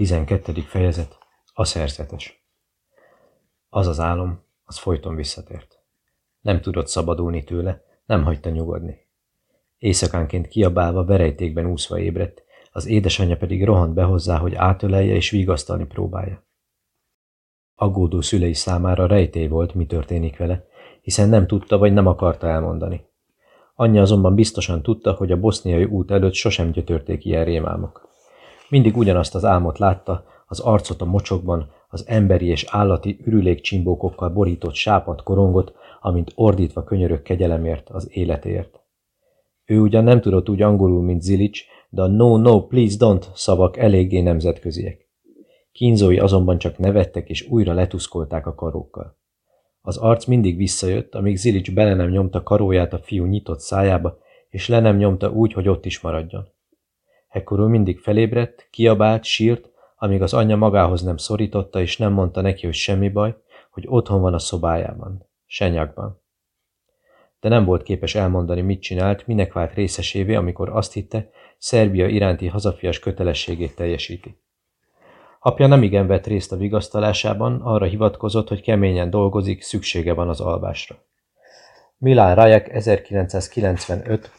12. fejezet. A szerzetes. Az az álom, az folyton visszatért. Nem tudott szabadulni tőle, nem hagyta nyugodni. Éjszakánként kiabálva, verejtékben úszva ébredt, az édesanyja pedig rohant be hozzá, hogy átölelje és vigasztalni próbálja. Aggódó szülei számára rejtély volt, mi történik vele, hiszen nem tudta vagy nem akarta elmondani. Anyja azonban biztosan tudta, hogy a boszniai út előtt sosem gyötörték ilyen rémálmok. Mindig ugyanazt az álmot látta, az arcot a mocsokban, az emberi és állati ürülékcsimbókokkal borított sápat korongot, amint ordítva könyörök kegyelemért, az életért. Ő ugyan nem tudott úgy angolul, mint Zilics, de a no, no, please don't szavak eléggé nemzetköziek. Kínzói azonban csak nevettek és újra letuszkolták a karókkal. Az arc mindig visszajött, amíg Zilics bele nem nyomta karóját a fiú nyitott szájába, és le nem nyomta úgy, hogy ott is maradjon. Ekkor ő mindig felébredt, kiabált, sírt, amíg az anyja magához nem szorította, és nem mondta neki, hogy semmi baj, hogy otthon van a szobájában, senyakban. De nem volt képes elmondani, mit csinált, minek vált részesévé, amikor azt hitte, Szerbia iránti hazafias kötelességét teljesíti. Apja nem igen vett részt a vigasztalásában, arra hivatkozott, hogy keményen dolgozik, szüksége van az alvásra. Milán Rajek 1995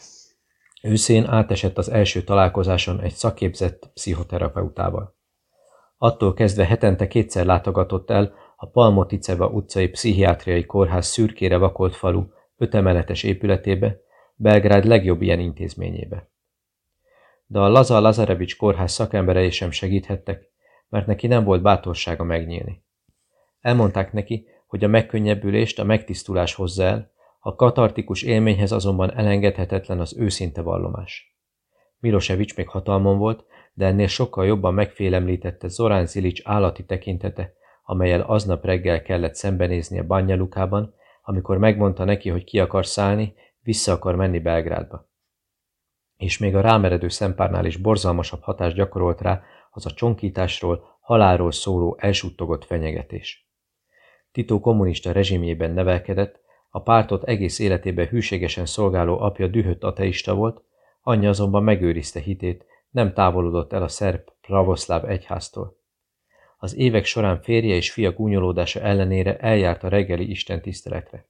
Őszén átesett az első találkozáson egy szakképzett pszichoterapeutával. Attól kezdve hetente kétszer látogatott el a Palmoticeva utcai pszichiátriai kórház szürkére vakolt falu ötemeletes épületébe, Belgrád legjobb ilyen intézményébe. De a Laza Lazarevics kórház szakemberei sem segíthettek, mert neki nem volt bátorsága megnyílni. Elmondták neki, hogy a megkönnyebbülést a megtisztulás hozza el, a katartikus élményhez azonban elengedhetetlen az őszinte vallomás. Milosevic még hatalmon volt, de ennél sokkal jobban megfélemlítette Zorán Zilics állati tekintete, amelyel aznap reggel kellett szembenézni a Lukában, amikor megmondta neki, hogy ki akar szállni, vissza akar menni Belgrádba. És még a rámeredő szempárnál is borzalmasabb hatást gyakorolt rá az a csonkításról, halálról szóló elsuttogott fenyegetés. Tito kommunista rezsimjében nevelkedett, a pártot egész életében hűségesen szolgáló apja dühött ateista volt, anyja azonban megőrizte hitét, nem távolodott el a szerb pravoszláv egyháztól. Az évek során férje és fia gúnyolódása ellenére eljárt a reggeli istentiszteletre.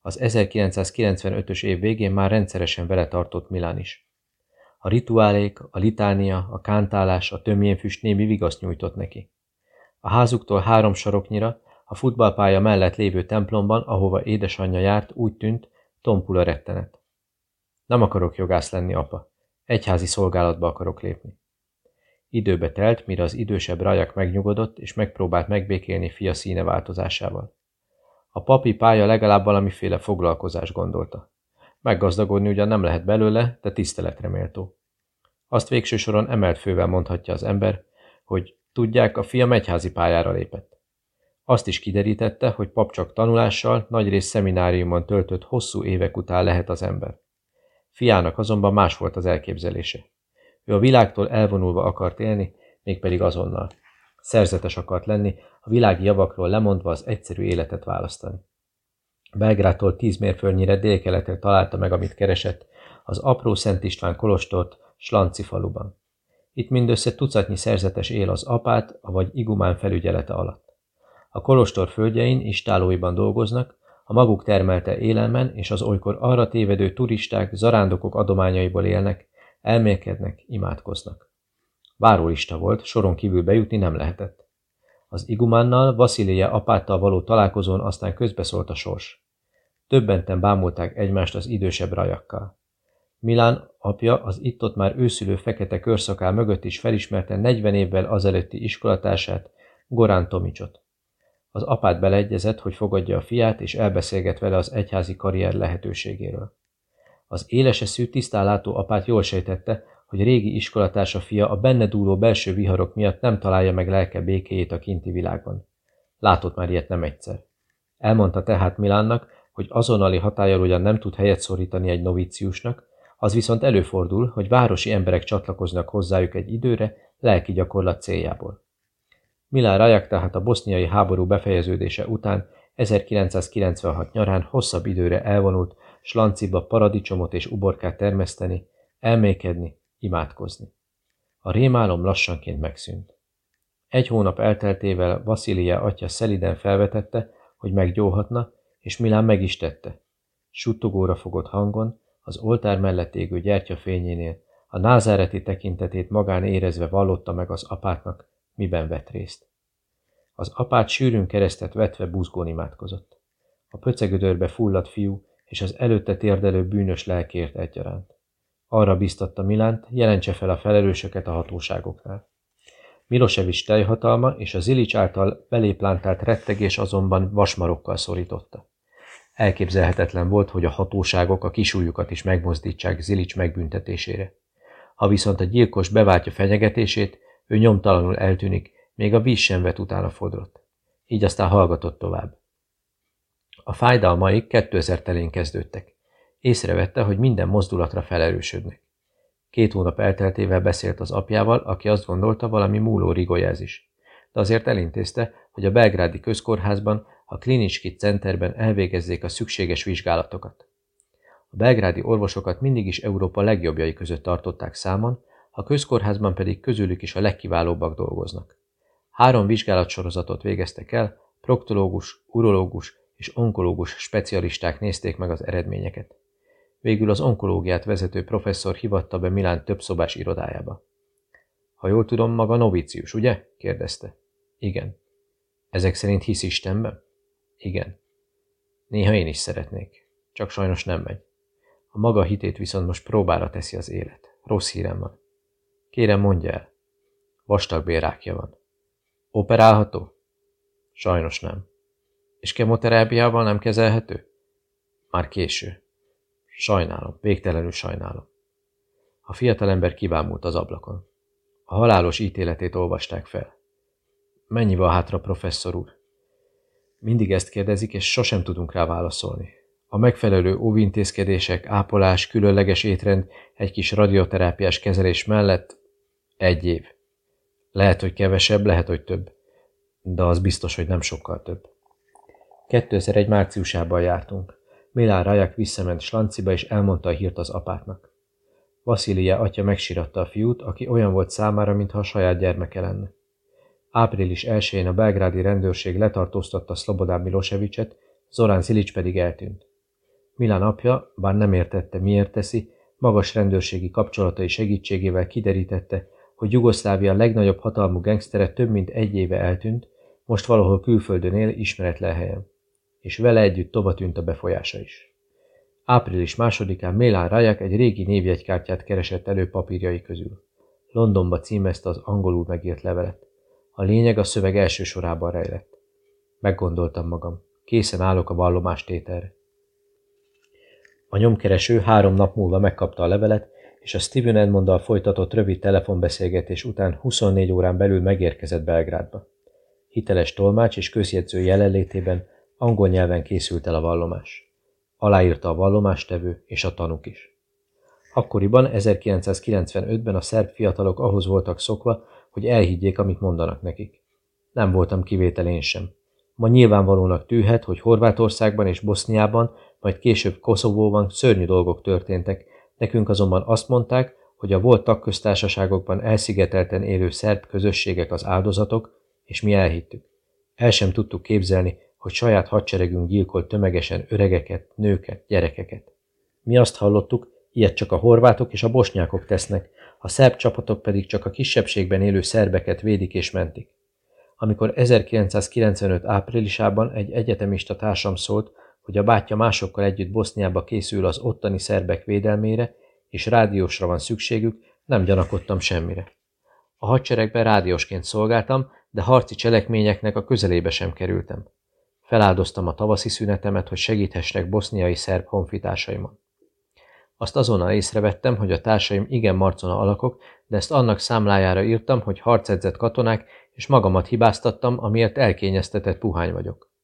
Az 1995-ös év végén már rendszeresen vele tartott Milán is. A rituálék, a litánia, a kántálás, a tömjénfüst némi vigaszt nyújtott neki. A házuktól három saroknyira, a futballpálya mellett lévő templomban, ahova édesanyja járt, úgy tűnt, tompul a rettenet. Nem akarok jogász lenni, apa. Egyházi szolgálatba akarok lépni. Időbe telt, mire az idősebb rajak megnyugodott, és megpróbált megbékélni fia színe változásával. A papi pálya legalább valamiféle foglalkozás gondolta. Meggazdagodni ugyan nem lehet belőle, de tiszteletre méltó. Azt végső soron emelt fővel mondhatja az ember, hogy tudják, a fiam egyházi pályára lépett. Azt is kiderítette, hogy pap csak tanulással, nagyrészt szemináriumon töltött hosszú évek után lehet az ember. Fiának azonban más volt az elképzelése. Ő a világtól elvonulva akart élni, mégpedig azonnal. Szerzetes akart lenni, a világi javakról lemondva az egyszerű életet választani. Belgrától tíz mérföldnyire délkeletre találta meg, amit keresett, az apró Szent István kolostort Slanci faluban. Itt mindössze tucatnyi szerzetes él az apát, avagy igumán felügyelete alatt. A kolostor földjein, istálóiban dolgoznak, a maguk termelte élelmen és az olykor arra tévedő turisták, zarándokok adományaiból élnek, elmélkednek, imádkoznak. Várólista volt, soron kívül bejutni nem lehetett. Az igumánnal, Vaszilije apáttal való találkozón aztán közbeszólt a sors. Többenten bámulták egymást az idősebb rajakkal. Milán apja az itt-ott már őszülő fekete körszakál mögött is felismerte 40 évvel azelőtti iskolatársát, Gorán Tomicsot. Az apát beleegyezett, hogy fogadja a fiát, és elbeszélget vele az egyházi karrier lehetőségéről. Az éleseszű, tisztánlátó apát jól sejtette, hogy régi iskolatársa fia a benne dúló belső viharok miatt nem találja meg lelke békéjét a kinti világban. Látott már ilyet nem egyszer. Elmondta tehát Milánnak, hogy azonnali hatályal ugyan nem tud helyet szorítani egy novíciusnak, az viszont előfordul, hogy városi emberek csatlakoznak hozzájuk egy időre lelki gyakorlat céljából. Milán Rajak tehát a boszniai háború befejeződése után 1996 nyarán hosszabb időre elvonult Slanciba paradicsomot és uborkát termeszteni, elmékedni, imádkozni. A rémálom lassanként megszűnt. Egy hónap elteltével Vasilia atya szeliden felvetette, hogy meggyóhatna, és Milán meg is tette. Suttogóra fogott hangon, az oltár mellett égő gyertya fényénél, a názáreti tekintetét magán érezve vallotta meg az apátnak, miben vett részt. Az apát sűrűn keresztet vetve buzgón imádkozott. A pöcegödörbe fulladt fiú és az előtte térdelő bűnös lelkért egyaránt. Arra biztatta Milánt, jelentse fel a felelősöket a hatóságoknál. Milosevic teljhatalma és a Zilics által beléplantált rettegés azonban vasmarokkal szorította. Elképzelhetetlen volt, hogy a hatóságok a kisújukat is megmozdítsák Zilics megbüntetésére. Ha viszont a gyilkos beváltja fenyegetését, ő nyomtalanul eltűnik, még a víz sem vet utána fodrott. Így aztán hallgatott tovább. A fájdalmaik 2000 telén kezdődtek. Észrevette, hogy minden mozdulatra felerősödnek. Két hónap elteltével beszélt az apjával, aki azt gondolta, valami múló rigolyázis. De azért elintézte, hogy a belgrádi közkórházban, a Klinicski Centerben elvégezzék a szükséges vizsgálatokat. A belgrádi orvosokat mindig is Európa legjobbjai között tartották számon, a közkórházban pedig közülük is a legkiválóbbak dolgoznak. Három vizsgálatsorozatot végeztek el, proktológus, urológus és onkológus specialisták nézték meg az eredményeket. Végül az onkológiát vezető professzor hivatta be Milán többszobás irodájába. Ha jól tudom, maga novícius, ugye? kérdezte. Igen. Ezek szerint hisz Istenben? Igen. Néha én is szeretnék. Csak sajnos nem megy. A maga hitét viszont most próbára teszi az élet. Rossz hírem van. Kérem, mondja el. Vastagbélrákja van. Operálható? Sajnos nem. És kemoterápiával nem kezelhető? Már késő. Sajnálom, végtelenül sajnálom. A fiatalember kibámult az ablakon. A halálos ítéletét olvasták fel. Mennyi van hátra, professzor úr? Mindig ezt kérdezik, és sosem tudunk rá válaszolni. A megfelelő óvintézkedések, ápolás, különleges étrend, egy kis radioterápiás kezelés mellett egy év. Lehet, hogy kevesebb, lehet, hogy több. De az biztos, hogy nem sokkal több. 2001 márciusában jártunk. Milán Rajak visszament Slanciba, és elmondta a hírt az apátnak. Vasilia atya megsiratta a fiút, aki olyan volt számára, mintha a saját gyermeke lenne. Április 1-én a belgrádi rendőrség letartóztatta Szlobodán Milosevicet, Zorán Zilics pedig eltűnt. Milán apja, bár nem értette, miért teszi, magas rendőrségi kapcsolatai segítségével kiderítette, hogy Jugoszlávia legnagyobb hatalmú gengsztere több mint egy éve eltűnt, most valahol külföldön él ismeretlen helyen és vele együtt tűnt a befolyása is. Április másodikán Mélán Rajak egy régi névjegykártyát keresett elő papírjai közül. Londonba címezte az angolul megírt levelet. A lényeg a szöveg első sorában rejlett. Meggondoltam magam. Készen állok a vallomástételre. A nyomkereső három nap múlva megkapta a levelet, és a Steven Edmonddal folytatott rövid telefonbeszélgetés után 24 órán belül megérkezett Belgrádba. Hiteles tolmács és közjegyző jelenlétében Angol nyelven készült el a vallomás. Aláírta a vallomástevő és a tanuk is. Akkoriban, 1995-ben a szerb fiatalok ahhoz voltak szokva, hogy elhiggyék, amit mondanak nekik. Nem voltam kivétel én sem. Ma nyilvánvalónak tűhet, hogy Horvátországban és Boszniában, majd később Koszovóban szörnyű dolgok történtek, nekünk azonban azt mondták, hogy a volt tagköztársaságokban elszigetelten élő szerb közösségek az áldozatok, és mi elhittük. El sem tudtuk képzelni, hogy saját hadseregünk gyilkolt tömegesen öregeket, nőket, gyerekeket. Mi azt hallottuk, ilyet csak a horvátok és a bosnyákok tesznek, a szerb csapatok pedig csak a kisebbségben élő szerbeket védik és mentik. Amikor 1995 áprilisában egy egyetemista társam szólt, hogy a bátyja másokkal együtt Boszniába készül az ottani szerbek védelmére, és rádiósra van szükségük, nem gyanakodtam semmire. A hadseregben rádiósként szolgáltam, de harci cselekményeknek a közelébe sem kerültem. Feláldoztam a tavaszi szünetemet, hogy segíthessek boszniai szerb honfitársaimon. Azt azonnal észrevettem, hogy a társaim igen marcona alakok, de ezt annak számlájára írtam, hogy harcedzett katonák, és magamat hibáztattam, amiért elkényeztetett puhány vagyok.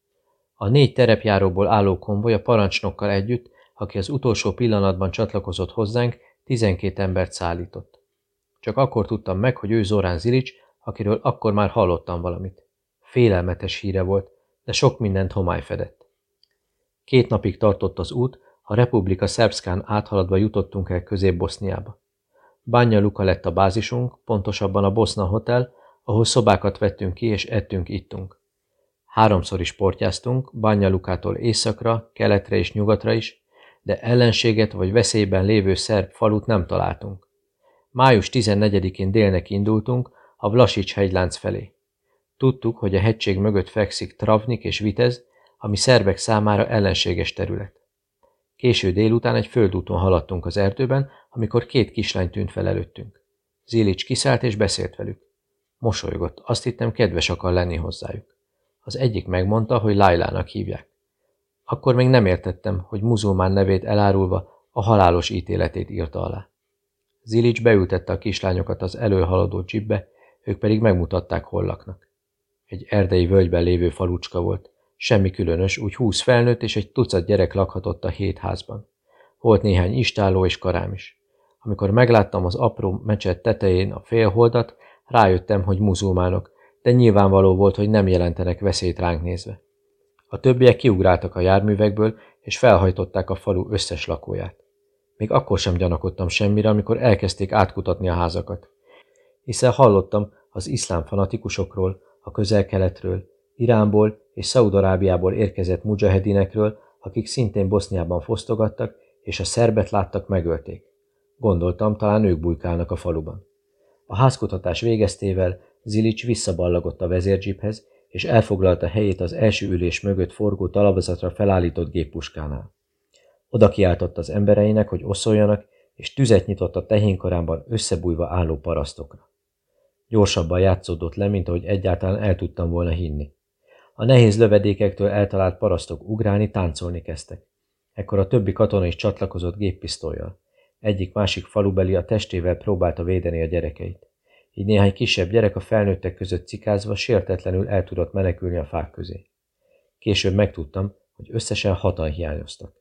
A négy terepjáróból álló konvoj a parancsnokkal együtt, aki az utolsó pillanatban csatlakozott hozzánk, tizenkét embert szállított. Csak akkor tudtam meg, hogy ő Zorán Zilics, akiről akkor már hallottam valamit. Félelmetes híre volt, de sok mindent homály fedett. Két napig tartott az út, a Republika Szerbszkán áthaladva jutottunk el Közép-Boszniába. Bánya Luka lett a bázisunk, pontosabban a Boszna Hotel, ahol szobákat vettünk ki, és ettünk, ittunk. Háromszor is portyáztunk, Banyalukától északra, keletre és nyugatra is, de ellenséget vagy veszélyben lévő szerb falut nem találtunk. Május 14-én délnek indultunk, a Vlasics hegylánc felé. Tudtuk, hogy a hegység mögött fekszik Travnik és Vitez, ami szerbek számára ellenséges terület. Késő délután egy földúton haladtunk az erdőben, amikor két kislány tűnt fel előttünk. Zilics kiszállt és beszélt velük. Mosolygott, azt hittem kedves akar lenni hozzájuk. Az egyik megmondta, hogy Lailának hívják. Akkor még nem értettem, hogy muzulmán nevét elárulva a halálos ítéletét írta alá. Zilics beültette a kislányokat az előhaladó csibbe, ők pedig megmutatták, hol laknak. Egy erdei völgyben lévő falucska volt, semmi különös, úgy húsz felnőtt és egy tucat gyerek lakhatott a hét házban. Volt néhány istáló és karám is. Amikor megláttam az apró mecset tetején a félholdat, rájöttem, hogy muzulmánok, de nyilvánvaló volt, hogy nem jelentenek veszélyt ránk nézve. A többiek kiugráltak a járművekből, és felhajtották a falu összes lakóját. Még akkor sem gyanakodtam semmire, amikor elkezdték átkutatni a házakat. Hiszen hallottam az iszlám fanatikusokról, a közel-keletről, Iránból és Szaudarábiából érkezett mujahedinekről, akik szintén Boszniában fosztogattak, és a szerbet láttak, megölték. Gondoltam, talán ők bujkálnak a faluban. A házkutatás végeztével Zilics visszaballagott a vezérgyiphez, és elfoglalta helyét az első ülés mögött forgó talapzatra felállított géppuskánál. Oda kiáltott az embereinek, hogy oszoljanak, és tüzet nyitott a tehénkarámban összebújva álló parasztokra. Gyorsabban játszódott le, mint ahogy egyáltalán el tudtam volna hinni. A nehéz lövedékektől eltalált parasztok ugrálni, táncolni kezdtek. Ekkor a többi katona is csatlakozott géppisztolyjal. Egyik-másik falubeli a testével próbálta védeni a gyerekeit. Így néhány kisebb gyerek a felnőttek között cikázva sértetlenül el tudott menekülni a fák közé. Később megtudtam, hogy összesen hatan hiányoztak.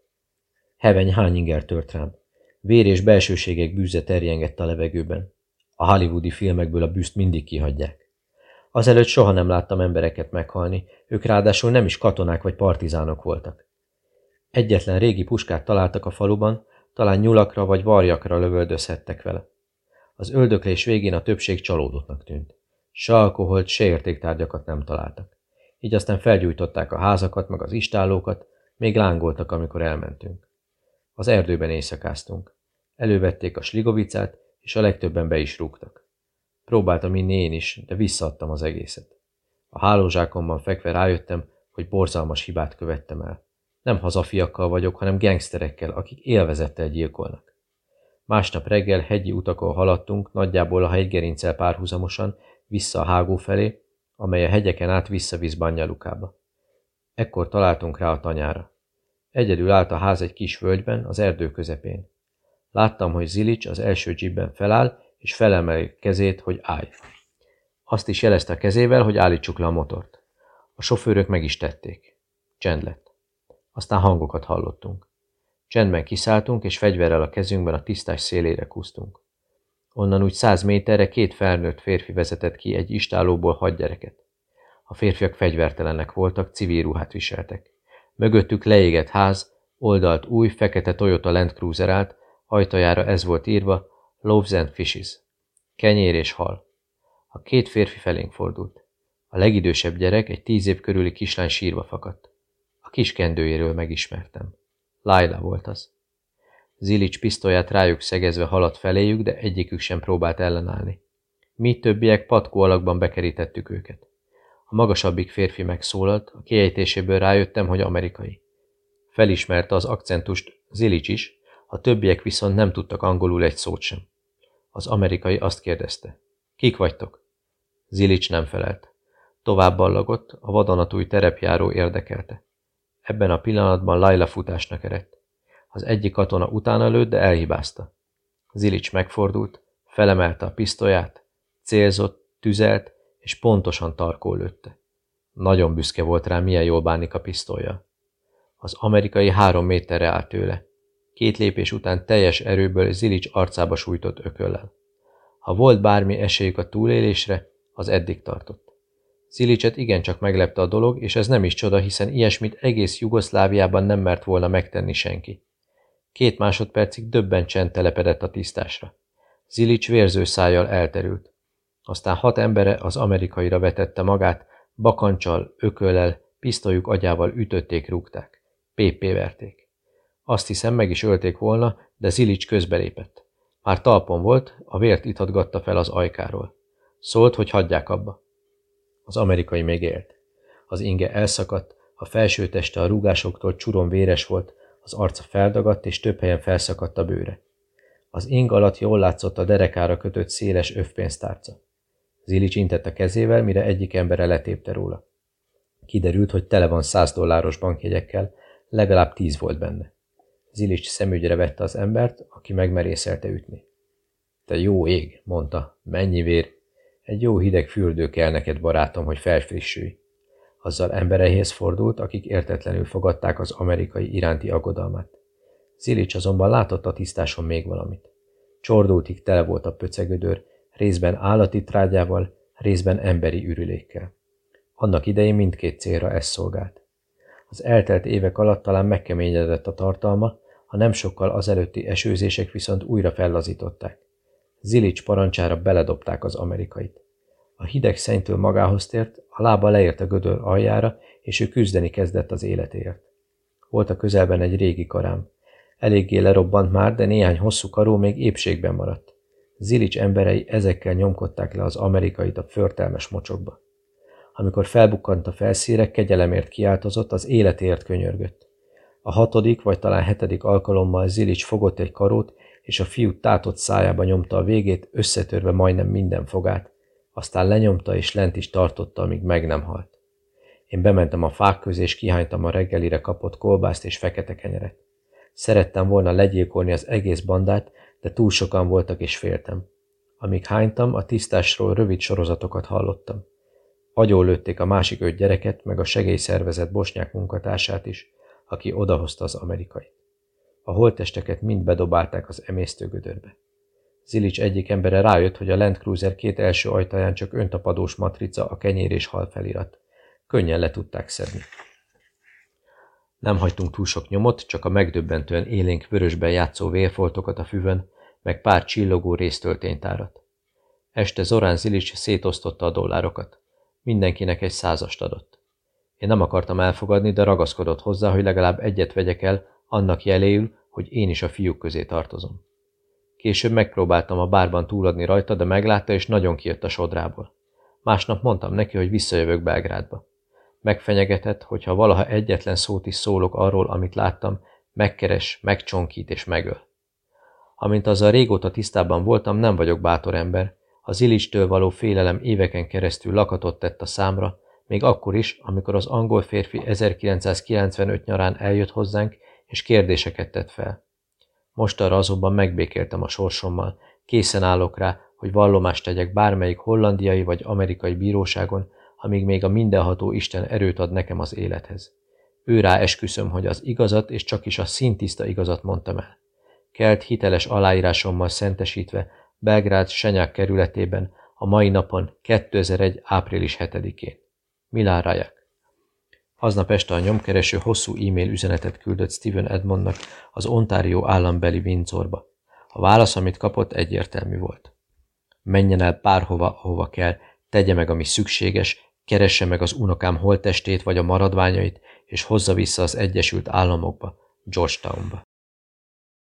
Heveny hányinger tört rám. Vér és belsőségek bűze terjengett a levegőben. A hollywoodi filmekből a bűzt mindig kihagyják. Azelőtt soha nem láttam embereket meghalni, ők ráadásul nem is katonák vagy partizánok voltak. Egyetlen régi puskát találtak a faluban, talán nyulakra vagy varjakra lövöldözhettek vele. Az öldöklés végén a többség csalódottnak tűnt. Se alkoholt, se értéktárgyakat nem találtak. Így aztán felgyújtották a házakat, meg az istálókat, még lángoltak, amikor elmentünk. Az erdőben éjszakáztunk. Elővették a sligovicát, és a legtöbben be is rúgtak. Próbáltam inni én is, de visszaadtam az egészet. A hálózsákomban fekve rájöttem, hogy borzalmas hibát követtem el. Nem hazafiakkal vagyok, hanem gengszterekkel, akik élvezettel gyilkolnak. Másnap reggel hegyi utakon haladtunk, nagyjából a hegygerincel párhuzamosan, vissza a hágó felé, amely a hegyeken át visszavisz Banyalukába. Ekkor találtunk rá a tanyára. Egyedül állt a ház egy kis völgyben, az erdő közepén. Láttam, hogy Zilics az első dzsibben feláll, és felemeli kezét, hogy állj. Azt is jelezte a kezével, hogy állítsuk le a motort. A sofőrök meg is tették. Csend lett. Aztán hangokat hallottunk. Csendben kiszálltunk, és fegyverrel a kezünkben a tisztás szélére kúztunk. Onnan úgy száz méterre két felnőtt férfi vezetett ki egy istálóból hat. A férfiak fegyvertelenek voltak, civil ruhát viseltek. Mögöttük leégett ház, oldalt új, fekete Toyota Land Cruiser állt, ajtajára ez volt írva, Loaves and Fishes. Kenyér és hal. A két férfi felénk fordult. A legidősebb gyerek, egy tíz év körüli kislány sírva fakadt. A kis kendőjéről megismertem. Laila volt az. Zilics pisztolyát rájuk szegezve haladt feléjük, de egyikük sem próbált ellenállni. Mi többiek patkó alakban bekerítettük őket. A magasabbik férfi megszólalt, a kiejtéséből rájöttem, hogy amerikai. Felismerte az akcentust Zilics is, a többiek viszont nem tudtak angolul egy szót sem. Az amerikai azt kérdezte. Kik vagytok? Zilics nem felelt. Tovább ballagott, a vadonatúj terepjáró érdekelte. Ebben a pillanatban Laila futásnak eredt. Az egyik katona utána lőtt, de elhibázta. Zilics megfordult, felemelte a pisztolyát, célzott, tüzelt, és pontosan tarkó lőtte. Nagyon büszke volt rá, milyen jól bánik a pisztolya. Az amerikai három méterre állt tőle. Két lépés után teljes erőből Zilics arcába sújtott ököllel. Ha volt bármi esélyük a túlélésre, az eddig tartott. Zilicset igencsak meglepte a dolog, és ez nem is csoda, hiszen ilyesmit egész Jugoszláviában nem mert volna megtenni senki. Két másodpercig döbben csend telepedett a tisztásra. Zilics vérző szájjal elterült. Aztán hat embere az amerikaira vetette magát, bakancsal, ököllel, pisztolyuk agyával ütötték, rúgták. PP verték. Azt hiszem, meg is ölték volna, de Zilics közbelépett. Már talpon volt, a vért ithatgatta fel az ajkáról. Szólt, hogy hagyják abba. Az amerikai még. Az inge elszakadt, a felső teste a rúgásoktól csuron véres volt, az arca feldagadt, és több helyen felszakadt a bőre. Az ing alatt jól látszott a derekára kötött széles övpénztárca. Zilics intett a kezével, mire egyik embere letépte róla. Kiderült, hogy tele van száz dolláros bankjegyekkel, legalább tíz volt benne. Zilics szemügyre vette az embert, aki megmerészelte ütni. Te jó ég, mondta, mennyi vér. Egy jó hideg fürdő kell neked, barátom, hogy felfrissülj. Azzal embereihez fordult, akik értetlenül fogadták az amerikai iránti aggodalmát. Zilics azonban látott a tisztáson még valamit. Csordultig tele volt a pöcegödör, részben állati trágyával, részben emberi ürülékkel. Annak idején mindkét célra ez szolgált. Az eltelt évek alatt talán megkeményedett a tartalma, ha nem sokkal azelőtti esőzések viszont újra fellazították. Zilics parancsára beledobták az amerikait. A hideg szennytől magához tért, a lába leért a gödör aljára, és ő küzdeni kezdett az életéért. Volt a közelben egy régi karám. Eléggé lerobbant már, de néhány hosszú karó még épségben maradt. Zilics emberei ezekkel nyomkodták le az amerikait a förtelmes mocsokba. Amikor felbukkant a felszíre, kegyelemért kiáltozott, az életért könyörgött. A hatodik vagy talán hetedik alkalommal Zilics fogott egy karót, és a fiú tátott szájába nyomta a végét, összetörve majdnem minden fogát. Aztán lenyomta és lent is tartotta, amíg meg nem halt. Én bementem a fák közé, és kihánytam a reggelire kapott kolbászt és fekete kenyeret. Szerettem volna legyilkolni az egész bandát, de túl sokan voltak és féltem. Amíg hánytam, a tisztásról rövid sorozatokat hallottam. Agyól lőtték a másik öt gyereket, meg a segélyszervezet bosnyák munkatársát is, aki odahozta az amerikai. A holttesteket mind bedobálták az emésztőgödörbe. Zilics egyik embere rájött, hogy a Land Cruiser két első ajtaján csak öntapadós matrica a kenyér és hal felirat. Könnyen le tudták szedni. Nem hagytunk túl sok nyomot, csak a megdöbbentően élénk vörösben játszó vérfoltokat a füvön, meg pár csillogó résztölténytárat. Este Zorán Zilics szétosztotta a dollárokat. Mindenkinek egy százast adott. Én nem akartam elfogadni, de ragaszkodott hozzá, hogy legalább egyet vegyek el, annak jeléül, hogy én is a fiúk közé tartozom. Később megpróbáltam a bárban túladni rajta, de meglátta, és nagyon kijött a sodrából. Másnap mondtam neki, hogy visszajövök Belgrádba. Megfenyegetett, hogy ha valaha egyetlen szót is szólok arról, amit láttam, megkeres, megcsonkít és megöl. Amint azzal régóta tisztában voltam, nem vagyok bátor ember, az Illicstől való félelem éveken keresztül lakatot tett a számra, még akkor is, amikor az angol férfi 1995 nyarán eljött hozzánk, és kérdéseket tett fel. Mostanra azonban megbékéltem a sorsommal, készen állok rá, hogy vallomást tegyek bármelyik hollandiai vagy amerikai bíróságon, amíg még a mindenható Isten erőt ad nekem az élethez. Ő rá esküszöm, hogy az igazat és csak is a szintiszta igazat mondtam el. Kelt hiteles aláírásommal szentesítve Belgrád Senyák kerületében a mai napon 2001. április 7-én. Milán Rajak. Aznap este a nyomkereső hosszú e-mail üzenetet küldött Steven Edmondnak az Ontario állambeli Windsorba. A válasz, amit kapott, egyértelmű volt. Menjen el bárhova, ahova kell, tegye meg, ami szükséges, keresse meg az unokám holtestét vagy a maradványait, és hozza vissza az Egyesült Államokba, Georgetownba.